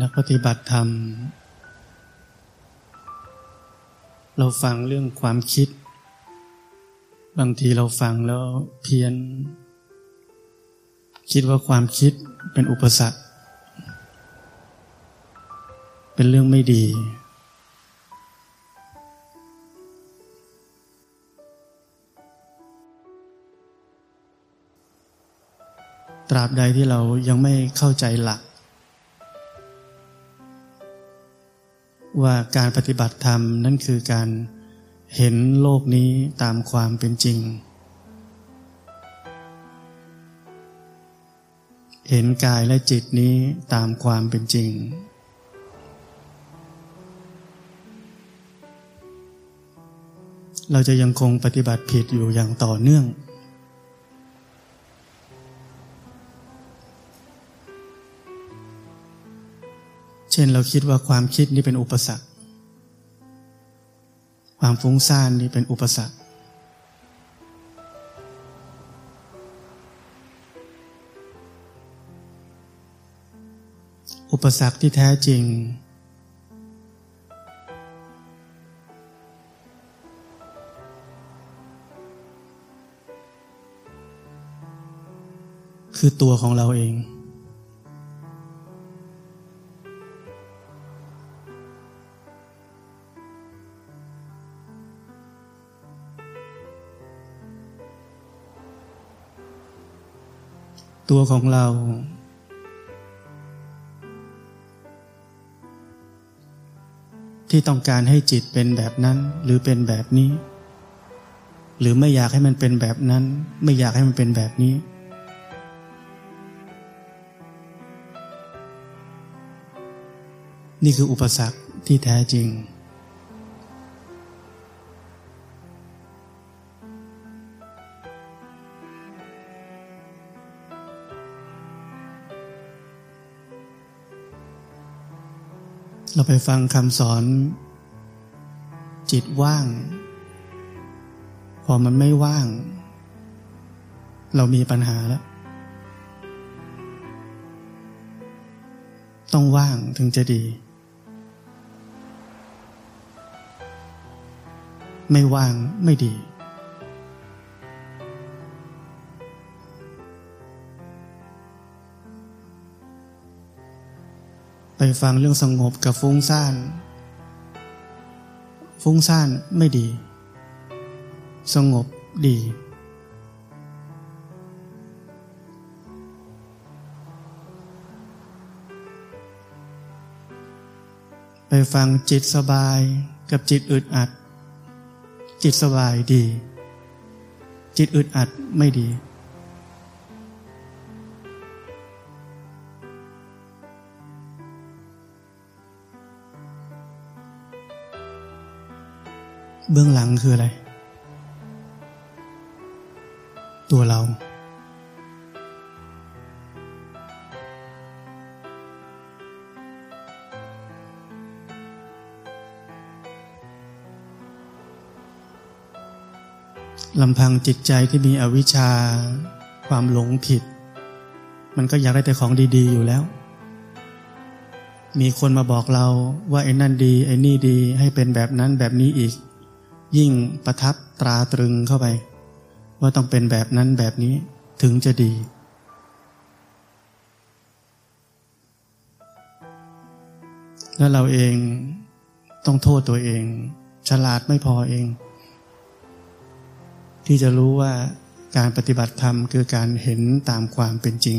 นักปฏิบัติธรรม เราฟังเรื่องความคิด บางทีเราฟังแล้วเพี้ยน คิดว่าความคิดเป็นอุปสรรค เป็นเรื่องไม่ดี ตราบใดที่เรายังไม่เข้าใจหลัก ว่าการปฏิบัติธรรมนั่นคือการเห็นโลกนี้ตามความเป็นจริง เห็นกายและจิตนี้ตามความเป็นจริง เราจะยังคงปฏิบัติผิดอยู่อย่างต่อเนื่อง เช่นเราคิดว่าความคิดนี่เป็นอุปสรรค ความฟุ้งซ่านนี่เป็นอุปสรรค อุปสรรคที่แท้จริง คือตัวของเราเอง ตัวของเรา ที่ต้องการให้จิตเป็นแบบนั้น หรือเป็นแบบนี้ หรือไม่อยากให้มันเป็นแบบนั้น ไม่อยากให้มันเป็นแบบนี้ นี่คืออุปสรรคที่แท้จริง เราไปฟังคำสอน จิตว่าง พอมันไม่ว่าง เรามีปัญหาแล้ว ต้องว่างถึงจะดี ไม่ว่างไม่ดี ไปฟังเรื่องสงบกับฟุ้งซ่าน ฟุ้งซ่านไม่ดี สงบดี ไปฟังจิตสบายกับจิตอึดอัด จิตสบายดี จิตอึดอัดไม่ดี เบื้องหลังคืออะไร ตัวเรา ลำพังจิตใจที่มีอวิชชา ความหลงผิด มันก็อยากได้แต่ของดี ๆ อยู่แล้ว มีคนมาบอกเราว่าไอ้นั่นดี ไอ้นี่ดีให้เป็นแบบนั้นแบบนี้อีก ยิ่งประทับตราตรึงเข้าไป ว่าต้องเป็นแบบนั้นแบบนี้ถึงจะดีแล้วเราเองต้องโทษตัวเอง ฉลาดไม่พอเอง ที่จะรู้ว่าการปฏิบัติธรรมคือการเห็นตามความเป็นจริง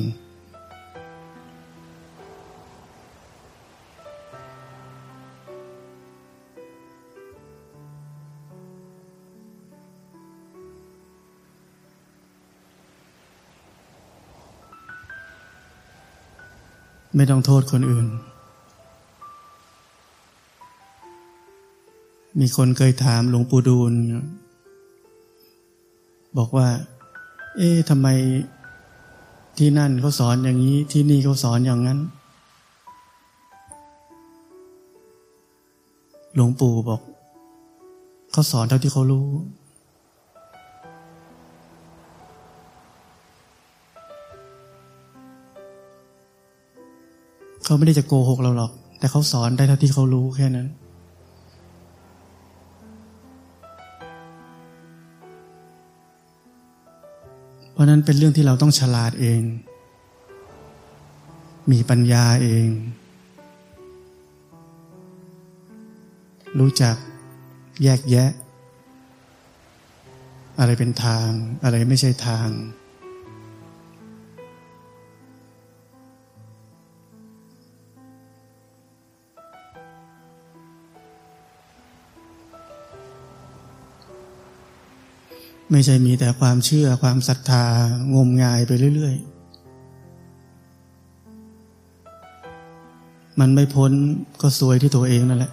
ไม่ต้องโทษคนอื่น มีคนเคยถามหลวงปู่ดูล บอกว่า เอ๊ะทำไมที่นั่นเขาสอนอย่างนี้ที่นี่เขาสอนอย่างนั้น หลวงปู่บอก เขาสอนเท่าที่เขารู้ เขาไม่ได้จะโกหกเราหรอก แต่เขาสอนได้เท่าที่เขารู้แค่นั้น เพราะนั้นเป็นเรื่องที่เราต้องฉลาดเอง มีปัญญาเอง รู้จักแยกแยะ อะไรเป็นทาง อะไรไม่ใช่ทาง ไม่ใช่มีแต่ความเชื่อความศรัทธางมงายไปเรื่อย ๆ มันไม่พ้นก็สวยที่ตัวเองนั่นแหละ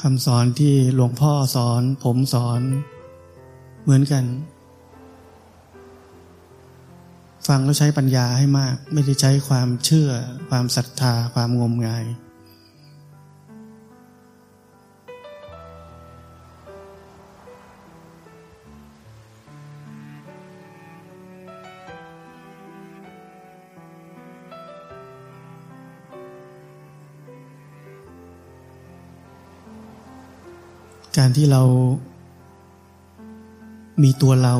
คำสอนที่หลวงพ่อสอน ผมสอนเหมือนกัน ฟังแล้วใช้ปัญญาให้มาก ไม่ได้ใช้ความเชื่อ ความศรัทธา ความงมงาย การที่เรามีตัวเรา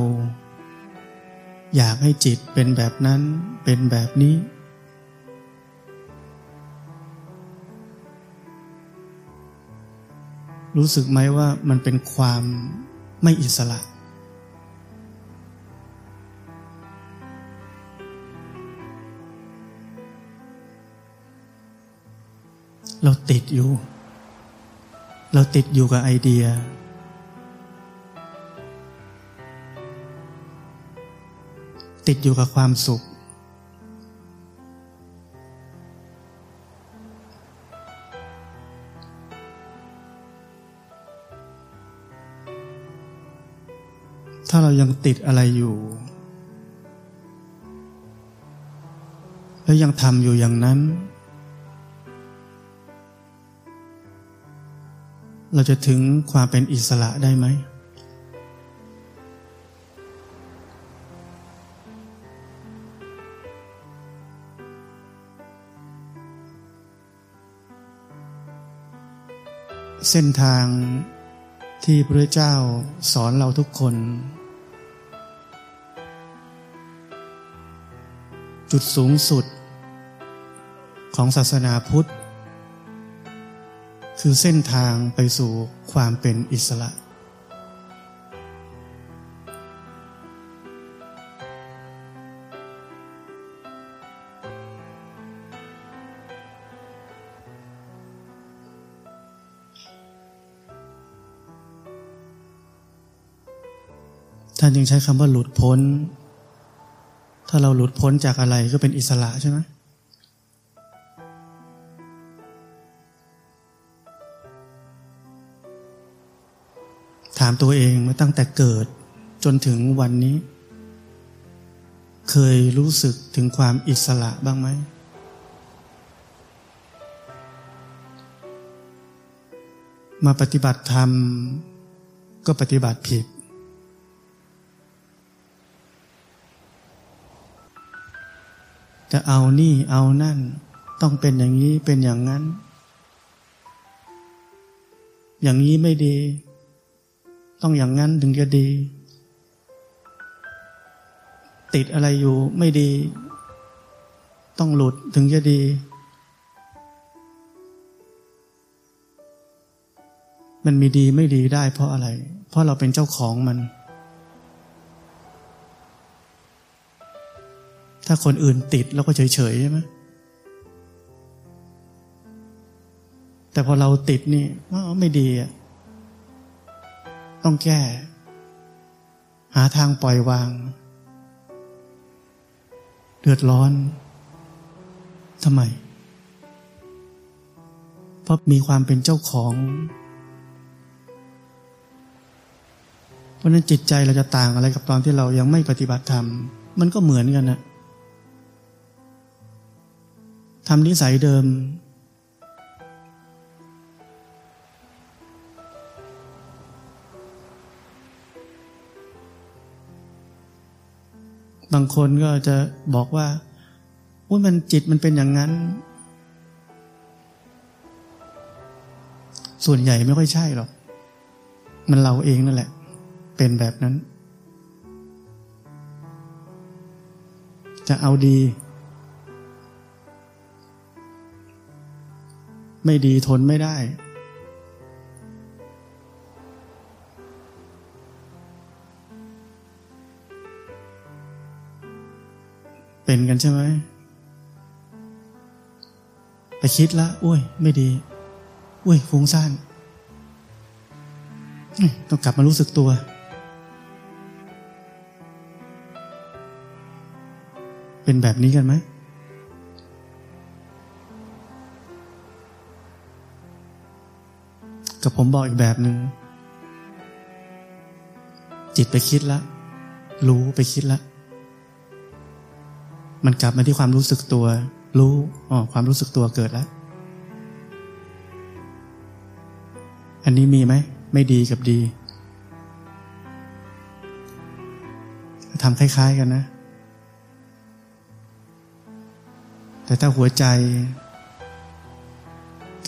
อยากให้จิตเป็นแบบนั้นเป็นแบบนี้ รู้สึกไหมว่ามันเป็นความไม่อิสระ เราติดอยู่ เราติดอยู่กับไอเดีย ติดอยู่กับความสุข ถ้าเรายังติดอะไรอยู่ แล้วยังทำอยู่อย่างนั้น เราจะถึงความเป็นอิสระได้ไหม เส้นทางที่พระเจ้าสอนเราทุกคน จุดสูงสุดของศาสนาพุทธ คือเส้นทางไปสู่ความเป็นอิสระ ท่านยังใช้คำว่าหลุดพ้น ถ้าเราหลุดพ้นจากอะไรก็เป็นอิสระใช่ไหมถามตัวเองมาตั้งแต่เกิดจนถึงวันนี้ เคยรู้สึกถึงความอิสระบ้างไหม มาปฏิบัติธรรม ก็ปฏิบัติผิด จะเอานี่เอานั่น ต้องเป็นอย่างนี้เป็นอย่างนั้น อย่างนี้ไม่ดี ต้องอย่างนั้นถึงจะดี ติดอะไรอยู่ไม่ดี ต้องหลุดถึงจะดี มันมีดีไม่ดีได้เพราะอะไร เพราะเราเป็นเจ้าของมัน ถ้าคนอื่นติดเราก็เฉยๆใช่ไหมแต่พอเราติดนี่ไม่ดีอะต้องแก้ หาทางปล่อยวาง เดือดร้อนทำไม เพราะมีความเป็นเจ้าของ เพราะนั้นจิตใจเราจะต่างอะไรกับตอนที่เรายังไม่ปฏิบัติธรรม มันก็เหมือนกันนะ ทำนิสัยเดิม บางคนก็จะบอกว่าว่ามันจิตมันเป็นอย่างนั้น ส่วนใหญ่ไม่ค่อยใช่หรอก มันเราเองนั่นแหละ เป็นแบบนั้น จะเอาดี ไม่ดีทนไม่ได้ เป็นกันใช่ไหมไปคิดละอุ้ย ไม่ดี อุ้ยฟุ้งซ่านต้องกลับมารู้สึกตัว เป็นแบบนี้กันไหม กับผมบอกอีกแบบหนึง่งจิตไปคิดละ รู้ไปคิดละ มันกลับมาที่ความรู้สึกตัว รู้อ๋อความรู้สึกตัวเกิดแล้ว อันนี้มีไหม ไม่ดีกับดีทำคล้าย ๆ กันนะ แต่ถ้าหัวใจ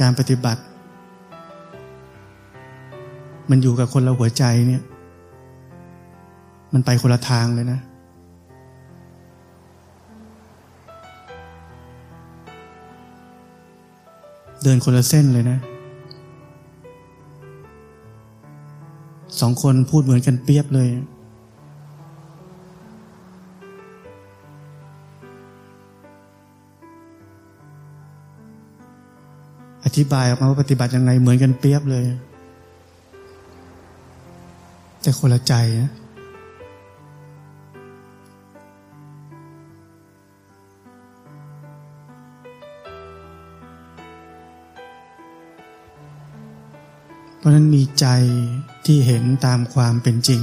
การปฏิบัติ มันอยู่กับคนเราหัวใจเนี่ย มันไปคนละทางเลยนะ เดินคนละเส้นเลยนะสองคนพูดเหมือนกันเปียบเลย อธิบายออกมาว่าปฏิบัติยังไงเหมือนกันเปียบเลย แต่คนละใจนะเพราะนั้นมีใจที่เห็นตามความเป็นจริง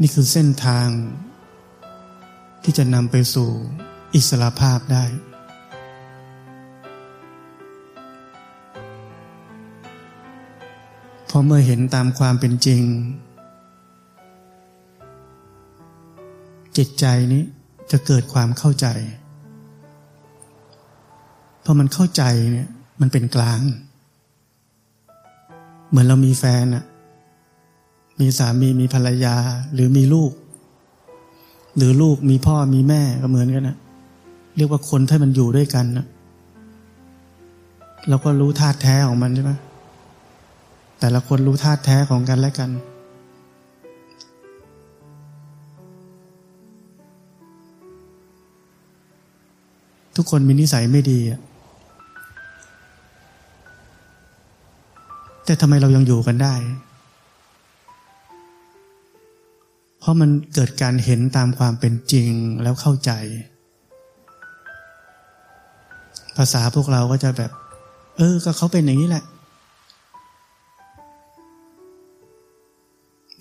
นี่คือเส้นทางที่จะนำไปสู่อิสระภาพได้ พอเมื่อเห็นตามความเป็นจริง จิตใจนี้จะเกิดความเข้าใจพอมันเข้าใจเนี่ยมันเป็นกลาง เหมือนเรามีแฟนอะมีสามีมีภรรยาหรือมีลูก หรือลูกมีพ่อมีแม่ก็เหมือนกันนะเรียกว่าคนที่มันอยู่ด้วยกันนะเราก็รู้ธาตุแท้ของมันใช่ไหม แต่ละคนรู้ธาตุแท้ของกันและกัน ทุกคนมีนิสัยไม่ดีอะแต่ทำไมเรายังอยู่กันได้ เพราะมันเกิดการเห็นตามความเป็นจริงแล้วเข้าใจ ภาษาพวกเราก็จะแบบ เออ ก็เขาเป็นอย่างนี้แหละ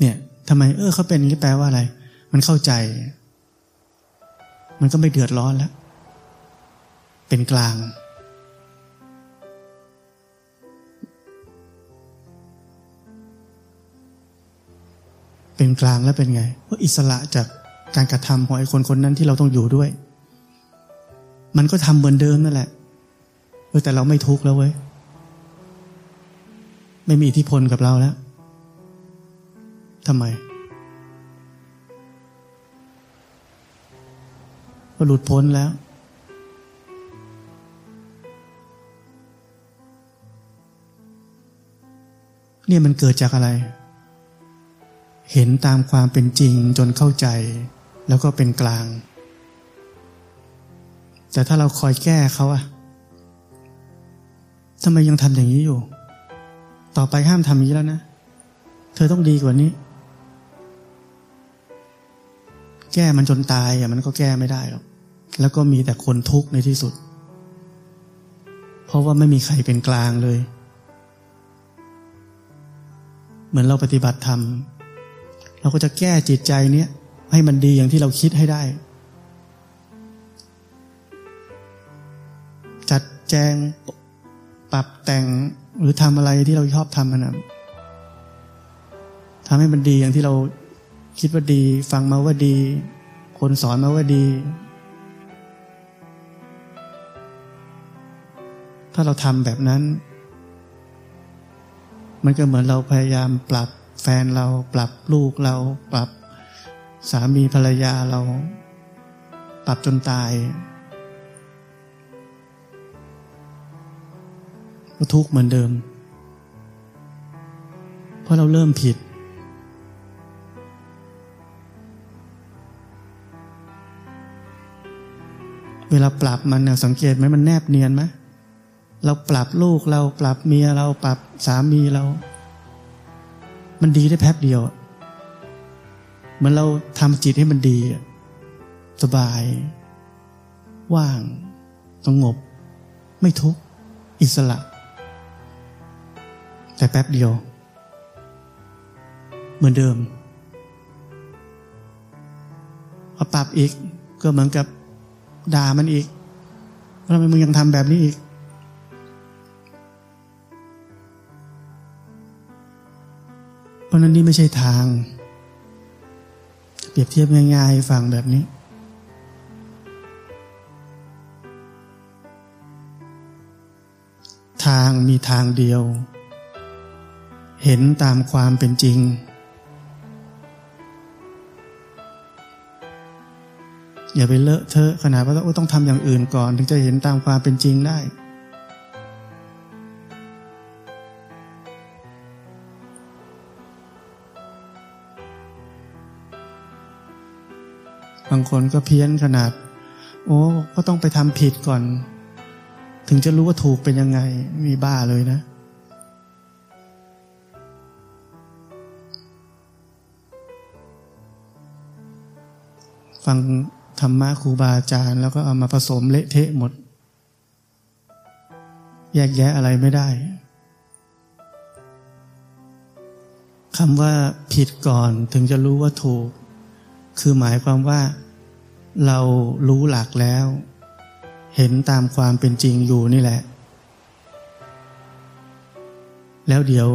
เนี่ยทำไม เออเขาเป็นอย่างนี้แปลว่าอะไร มันเข้าใจ มันก็ไม่เดือดร้อนแล้ว เป็นกลาง เป็นกลางแล้วเป็นไงว่าอิสระจากการกระทำของไอ้คนคนนั้นที่เราต้องอยู่ด้วย มันก็ทำเหมือนเดิมนั่นแหละเออแต่เราไม่ทุกข์แล้วเว้ย ไม่มีอิทธิพลกับเราแล้ว ทำไมก็หลุดพ้นแล้ว เนี่ยมันเกิดจากอะไร เห็นตามความเป็นจริงจนเข้าใจ แล้วก็เป็นกลาง แต่ถ้าเราคอยแก้เขาอะทำไมยังทำอย่างนี้อยู่ ต่อไปห้ามทำอย่างนี้แล้วนะ เธอต้องดีกว่านี้ แก้มันจนตายอะมันก็แก้ไม่ได้หรอกแล้วก็มีแต่คนทุกข์ในที่สุด เพราะว่าไม่มีใครเป็นกลางเลย เหมือนเราปฏิบัติธรรมเราก็จะแก้จิตใจเนี้ยให้มันดีอย่างที่เราคิดให้ได้ จัดแจงปรับแต่งหรือทำอะไรที่เราชอบทำมันนะทำให้มันดีอย่างที่เรา คิดว่าดี ฟังมาว่าดี คนสอนมาว่าดี ถ้าเราทำแบบนั้น มันก็เหมือนเราพยายามปรับแฟนเราปรับลูกเราปรับสามีภรรยาเรา ปรับจนตายก็ทุกข์เหมือนเดิม เพราะเราเริ่มผิด เวลาปรับมันเนี่ยสังเกตไหมมันแนบเนียนไหมเราปรับลูกเราปรับเมียเราปรับสามีเรา มันดีได้แป๊บเดียวเหมือนเราทำจิตให้มันดี สบาย ว่างสงบ ไม่ทุกข์อิสระ แต่แป๊บเดียว เหมือนเดิมพอปรับอีกก็เหมือนกับ ด่ามันอีกว่าทำไมมึงยังทำแบบนี้อีก เพราะนั้นนี่ไม่ใช่ทาง เปรียบเทียบง่ายๆฟังแบบนี้ ทางมีทางเดียว เห็นตามความเป็นจริง อย่าไปเลอะเทอะขนาดว่าต้องทำอย่างอื่นก่อน ถึงจะเห็นตามความเป็นจริงได้ บางคนก็เพี้ยนขนาด โอ้ก็ต้องไปทำผิดก่อน ถึงจะรู้ว่าถูกเป็นยังไงมีบ้าเลยนะฟัง ธรรมะครูบาอาจารย์ แล้วก็เอามาผสมเละเทะหมด แยกแยะอะไรไม่ได้คำว่าผิดก่อนถึงจะรู้ว่าถูก คือหมายความว่า เรารู้หลักแล้ว เห็นตามความเป็นจริงอยู่นี่แหละ แล้วเดี๋ยว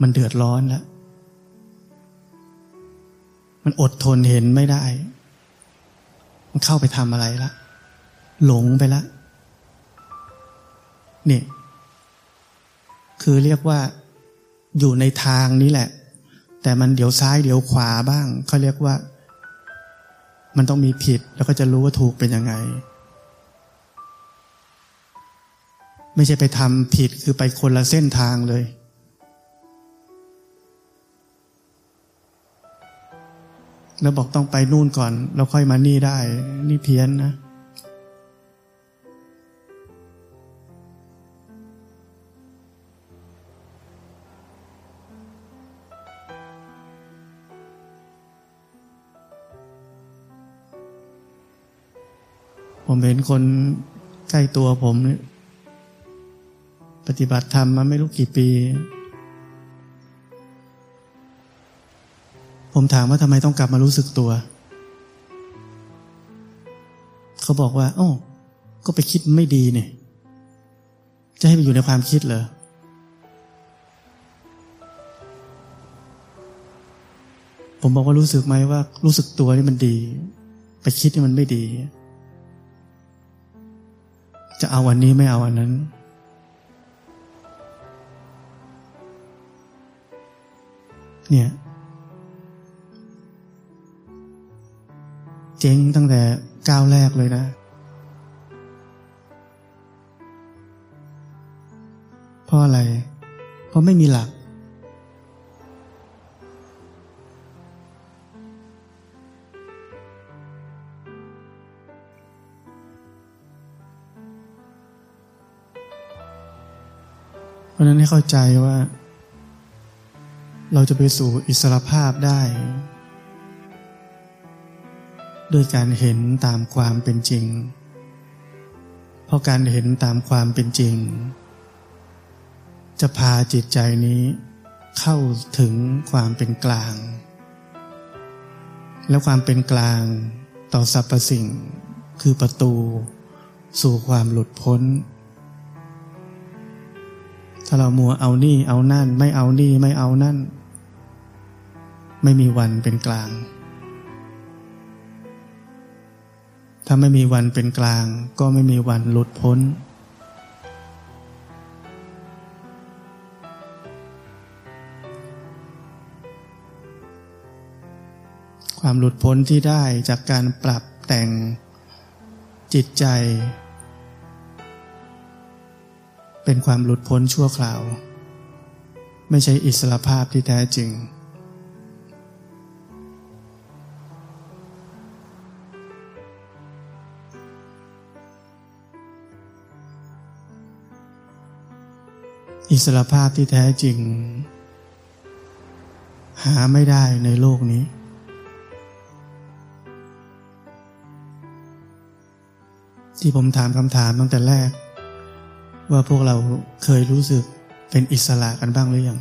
มันเดือดร้อนแล้วมันอดทนเห็นไม่ได้ เข้าไปทำอะไรละ หลงไปละ เนี่ย คือเรียกว่าอยู่ในทางนี้แหละ แต่มันเดี๋ยวซ้ายเดี๋ยวขวาบ้าง เขาเรียกว่า มันต้องมีผิดแล้วก็จะรู้ว่าถูกเป็นยังไง ไม่ใช่ไปทำผิดคือไปคนละเส้นทางเลย แล้วบอกต้องไปนู่นก่อน แล้วค่อยมานี่ได้ นี่เพี้ยนนะ ผมเห็นคนใกล้ตัวผมนี่ปฏิบัติธรรมมาไม่รู้กี่ปี ผมถามว่าทำไมต้องกลับมารู้สึกตัว เขาบอกว่าโอ้ก็ไปคิดไม่ดีเนี่ย จะให้ไปอยู่ในความคิดเหรอผมบอกว่ารู้สึกไหมว่ารู้สึกตัวนี่มันดี ไปคิดนี่มันไม่ดี จะเอาวันนี้ไม่เอาอันนั้น เนี่ย เจ๊งตั้งแต่ก้าวแรกเลยนะเพราะอะไร เพราะไม่มีหลัก เพราะนั้นให้เข้าใจว่า เราจะไปสู่อิสรภาพได้ ด้วยการเห็นตามความเป็นจริง เพราะการเห็นตามความเป็นจริง จะพาจิตใจนี้เข้าถึงความเป็นกลาง และความเป็นกลางต่อสรรพสิ่งคือประตูสู่ความหลุดพ้น ถ้าเรามัวเอานี่เอานั่น ไม่เอานี่ไม่เอานั่น ไม่มีวันเป็นกลาง ถ้าไม่มีวันเป็นกลาง ก็ไม่มีวันหลุดพ้น ความหลุดพ้นที่ได้จากการปรับแต่งจิตใจ เป็นความหลุดพ้นชั่วคราว ไม่ใช่อิสระภาพที่แท้จริง อิสระภาพที่แท้จริง หาไม่ได้ในโลกนี้ ที่ผมถามคำถามตั้งแต่แรก ว่าพวกเราเคยรู้สึกเป็นอิสระกันบ้างหรือยัง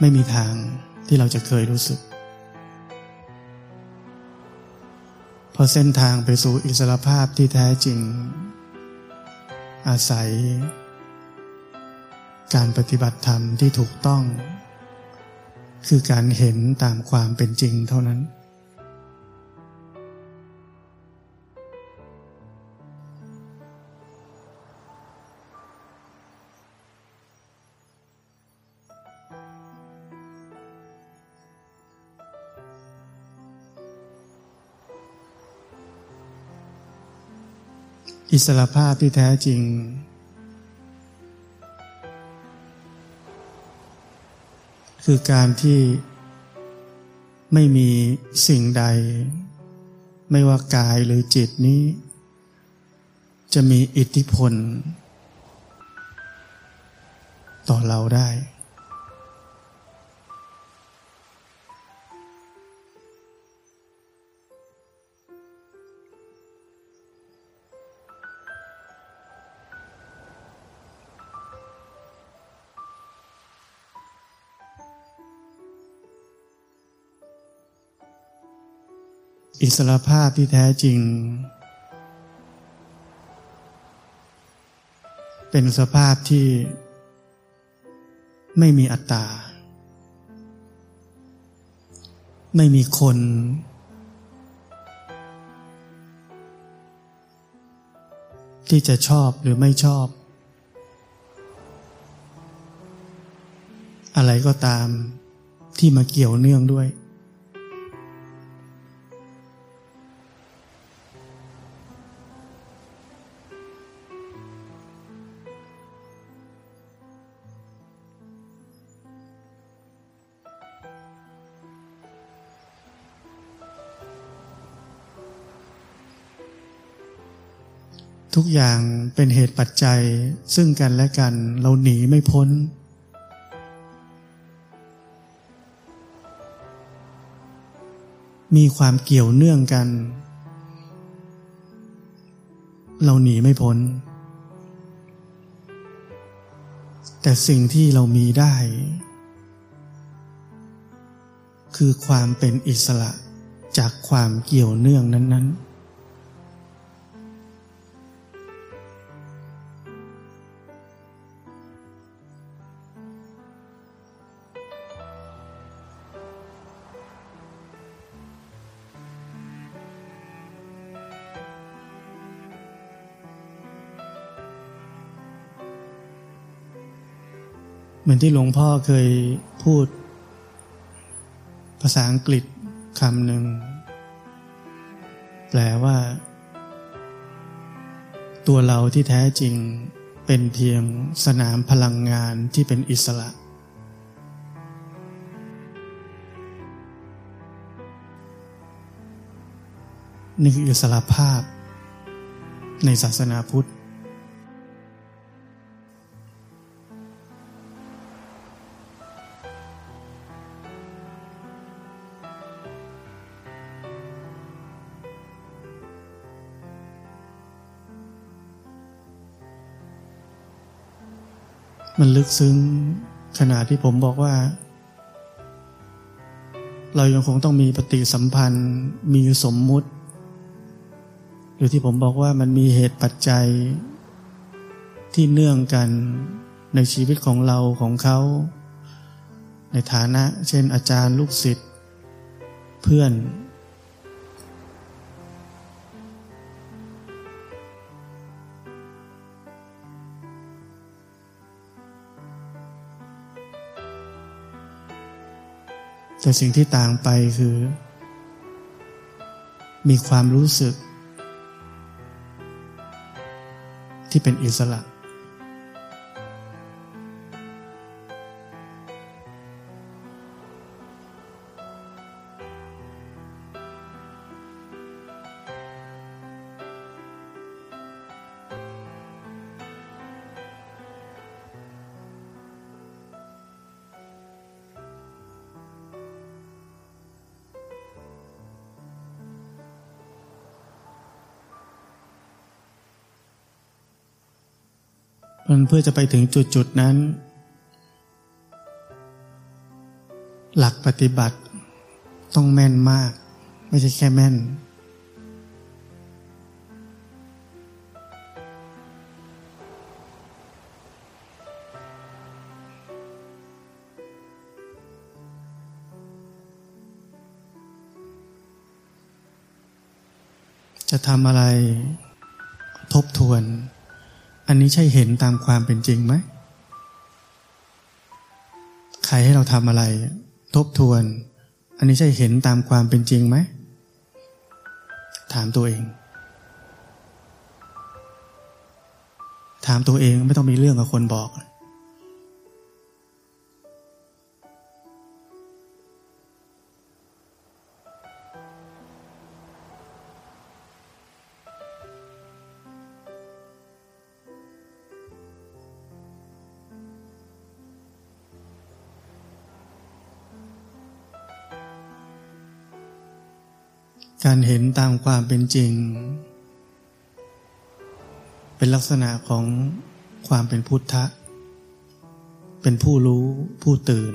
ไม่มีทางที่เราจะเคยรู้สึก เพราะเส้นทางไปสู่อิสรภาพที่แท้จริง อาศัย การปฏิบัติธรรมที่ถูกต้อง คือการเห็นตามความเป็นจริงเท่านั้น อิสระภาพที่แท้จริง คือการที่ไม่มีสิ่งใด ไม่ว่ากายหรือจิตนี้ จะมีอิทธิพล ต่อเราได้ อิสรภาพที่แท้จริง เป็นสภาพที่ไม่มีอัตตา ไม่มีคน ที่จะชอบหรือไม่ชอบ อะไรก็ตามที่มาเกี่ยวเนื่องด้วย อย่างเป็นเหตุปัจจัยซึ่งกันและกัน เราหนีไม่พ้น มีความเกี่ยวเนื่องกัน เราหนีไม่พ้น แต่สิ่งที่เรามีได้ คือความเป็นอิสระจากความเกี่ยวเนื่องนั้น ๆ เหมือนที่หลวงพ่อเคยพูด ภาษาอังกฤษคำหนึ่ง แปลว่า ตัวเราที่แท้จริงเป็นเพียงสนามพลังงานที่เป็นอิสระ นี่คืออิสระภาพในศาสนาพุทธ มันลึกซึ้งขนาดที่ผมบอกว่า เรายังคงต้องมีปฏิสัมพันธ์ มีสมมุติ หรือที่ผมบอกว่ามันมีเหตุปัจจัย ที่เนื่องกันในชีวิตของเราของเขา ในฐานะ เช่นอาจารย์ลูกศิษย์ เพื่อน แต่สิ่งที่ต่างไปคือ มีความรู้สึก ที่เป็นอิสระ มันเพื่อจะไปถึงจุดจุดนั้น หลักปฏิบัติต้องแม่นมาก ไม่ใช่แค่แม่น จะทำอะไรทบทวน อันนี้ใช่เห็นตามความเป็นจริงไหม ใครให้เราทำอะไร ทบทวน อันนี้ใช่เห็นตามความเป็นจริงไหม ถามตัวเอง ถามตัวเองไม่ต้องมีเรื่องกับคนบอก การเห็นตามความเป็นจริง เป็นลักษณะของความเป็นพุทธะ เป็นผู้รู้ผู้ตื่น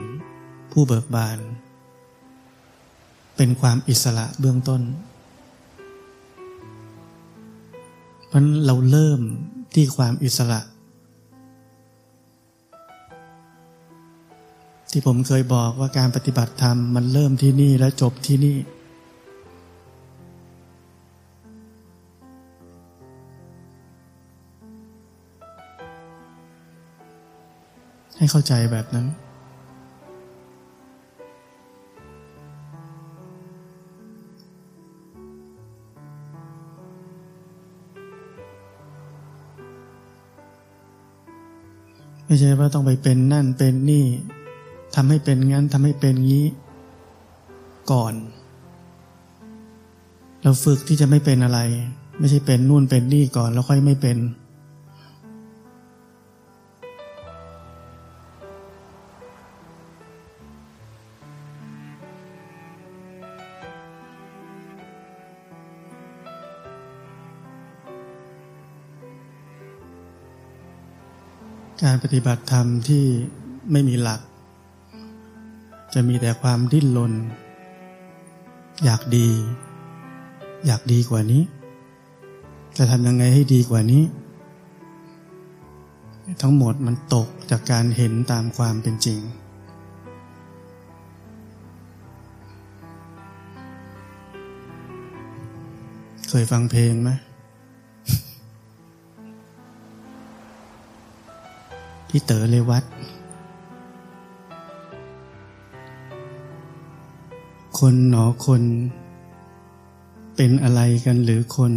ผู้เบิกบาน เป็นความอิสระเบื้องต้น เพราะเราเริ่มที่ความอิสระ ที่ผมเคยบอกว่าการปฏิบัติธรรมมันเริ่มที่นี่และจบที่นี่ ให้เข้าใจแบบนั้น ไม่ใช่ว่าต้องไปเป็นนั่นเป็นนี่ทำให้เป็นงั้นทำให้เป็นงี้ ก่อน เราฝึกที่จะไม่เป็นอะไร ไม่ใช่เป็นนู่นเป็นนี่ก่อน แล้วค่อยไม่เป็น การปฏิบัติธรรมที่ไม่มีหลัก จะมีแต่ความดิ้นรนอยากดี อยากดีกว่านี้ จะทำยังไงให้ดีกว่านี้ ทั้งหมดมันตกจากการเห็นตามความเป็นจริง เคยฟังเพลงไหม พี่เต๋อเลวัตคนหนอคน เป็นอะไรกันหรือคน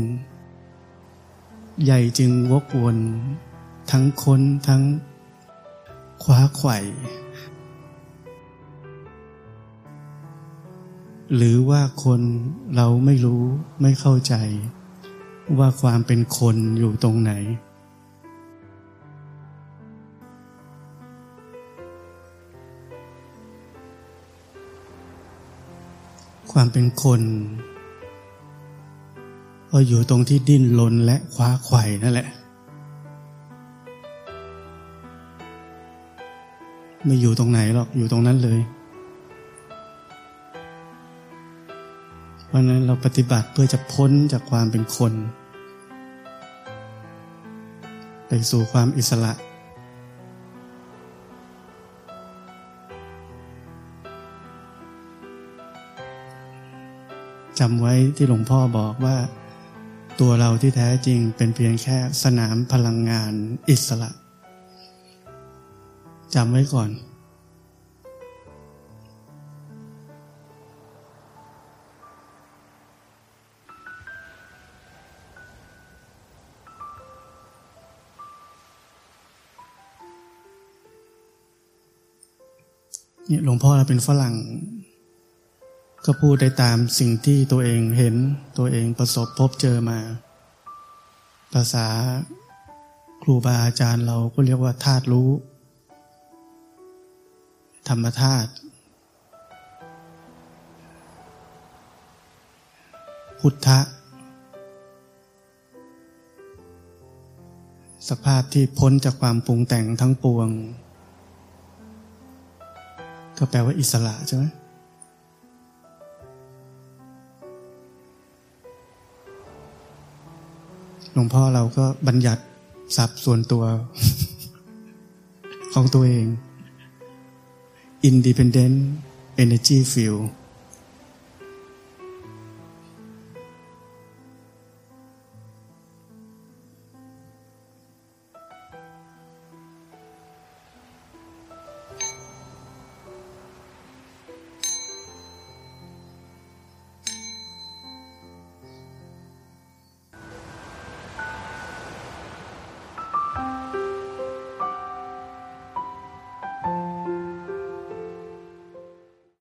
ใหญ่จึงวกวน ทั้งคนทั้งคว้าไข่หรือว่าคนเราไม่รู้ไม่เข้าใจ ว่าความเป็นคนอยู่ตรงไหน ความเป็นคนก็อยู่ตรงที่ดิ้นรนและคว้าไขว่นั่นแหละ ไม่อยู่ตรงไหนหรอกอยู่ตรงนั้นเลย เพราะนั้นเราปฏิบัติเพื่อจะพ้นจากความเป็นคน ไปสู่ความอิสระ จำไว้ที่หลวงพ่อบอกว่า ตัวเราที่แท้จริงเป็นเพียงแค่สนามพลังงานอิสระจำไว้ก่อนนี่หลวงพ่อเราเป็นฝรั่ง ก็พูดได้ตามสิ่งที่ตัวเองเห็นตัวเองประสบพบเจอมา ภาษาครูบาอาจารย์เราก็เรียกว่าธาตุรู้ ธรรมธาตุพุทธะ สภาพที่พ้นจากความปรุงแต่งทั้งปวง ก็แปลว่าอิสระใช่ไหม หลวงพ่อเราก็บัญญัติศัพท์ส่วนตัว ของตัวเอง independent energy field